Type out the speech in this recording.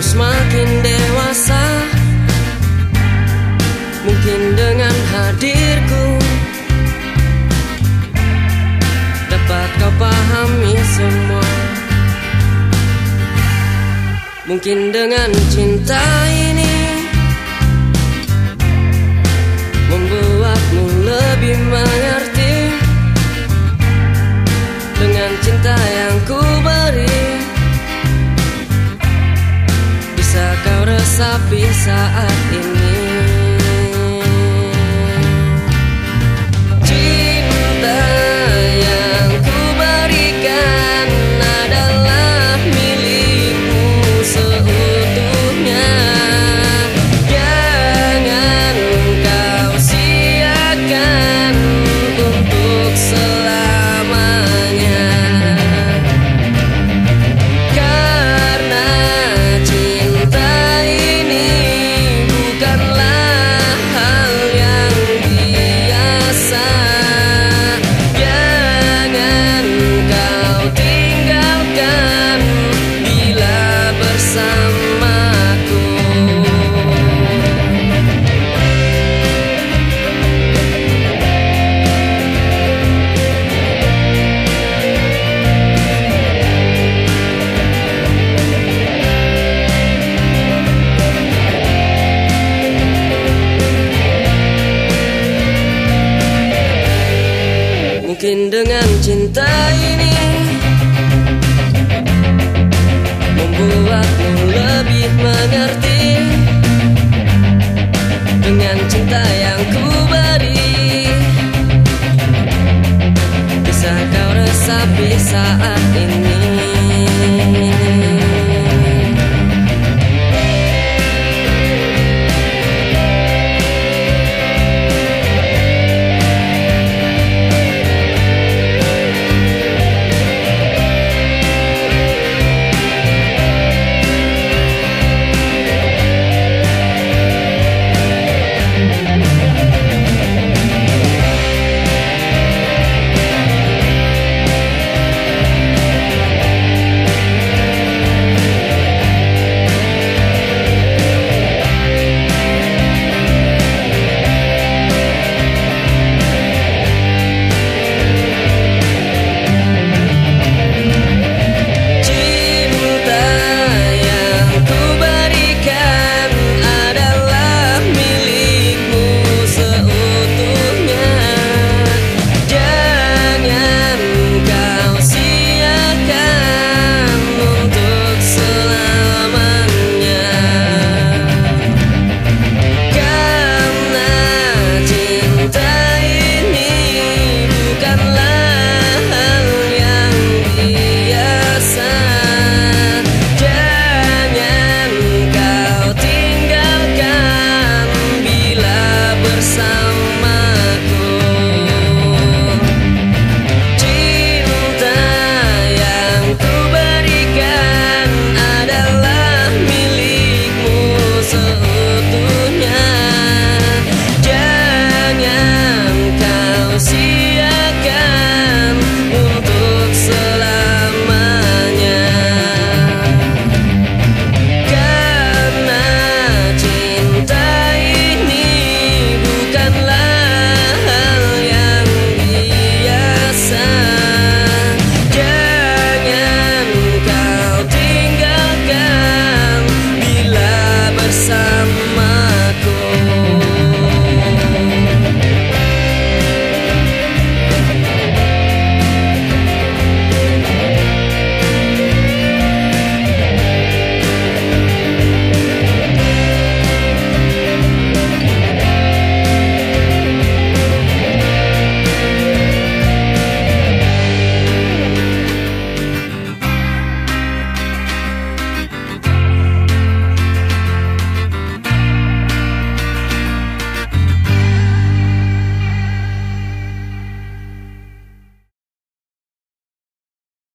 semakin dewasa. Mungkin dengan hadirku Dapat kau pahami semua. Mungkin dengan cinta ini resapi saat ini Mungkin dengan cinta ini Membuatmu lebih mengerti Dengan cinta yang ku beri. Bisa kau resapi saat ini